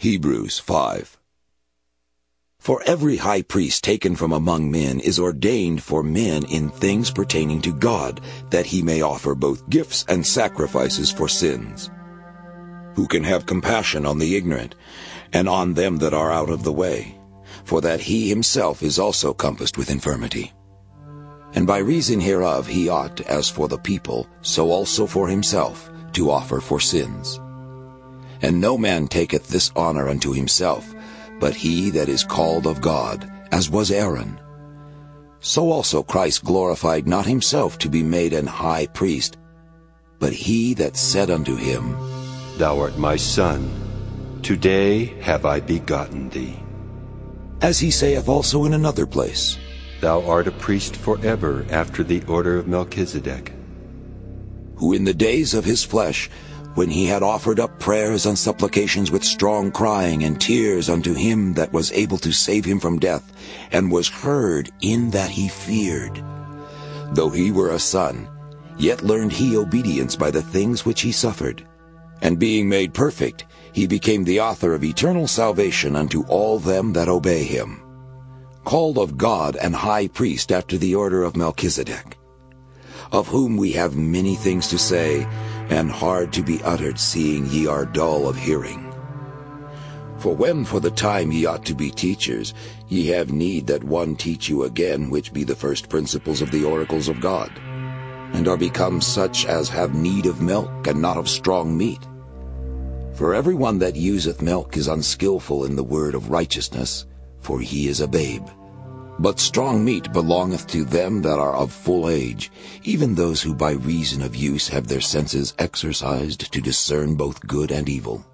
Hebrews 5 For every high priest taken from among men is ordained for men in things pertaining to God, that he may offer both gifts and sacrifices for sins. Who can have compassion on the ignorant, and on them that are out of the way, for that he himself is also compassed with infirmity. And by reason hereof he ought, as for the people, so also for himself, to offer for sins. And no man taketh this honor unto himself, but he that is called of God, as was Aaron. So also Christ glorified not himself to be made an high priest, but he that said unto him, Thou art my son, today have I begotten thee. As he saith also in another place, Thou art a priest forever after the order of Melchizedek. Who in the days of his flesh, when he had offered up prayers and supplications with strong crying and tears unto him that was able to save him from death, and was heard in that he feared. Though he were a son, yet learned he obedience by the things which he suffered. And being made perfect, he became the author of eternal salvation unto all them that obey him called of God and high priest after the order of Melchizedek, of whom we have many things to say, and hard to be uttered, seeing ye are dull of hearing. For when for the time ye ought to be teachers, ye have need that one teach you again which be the first principles of the oracles of God, and are become such as have need of milk and not of strong meat. For every one that useth milk is unskilful in the word of righteousness, for he is a babe. But strong meat belongeth to them that are of full age, even those who by reason of use have their senses exercised to discern both good and evil.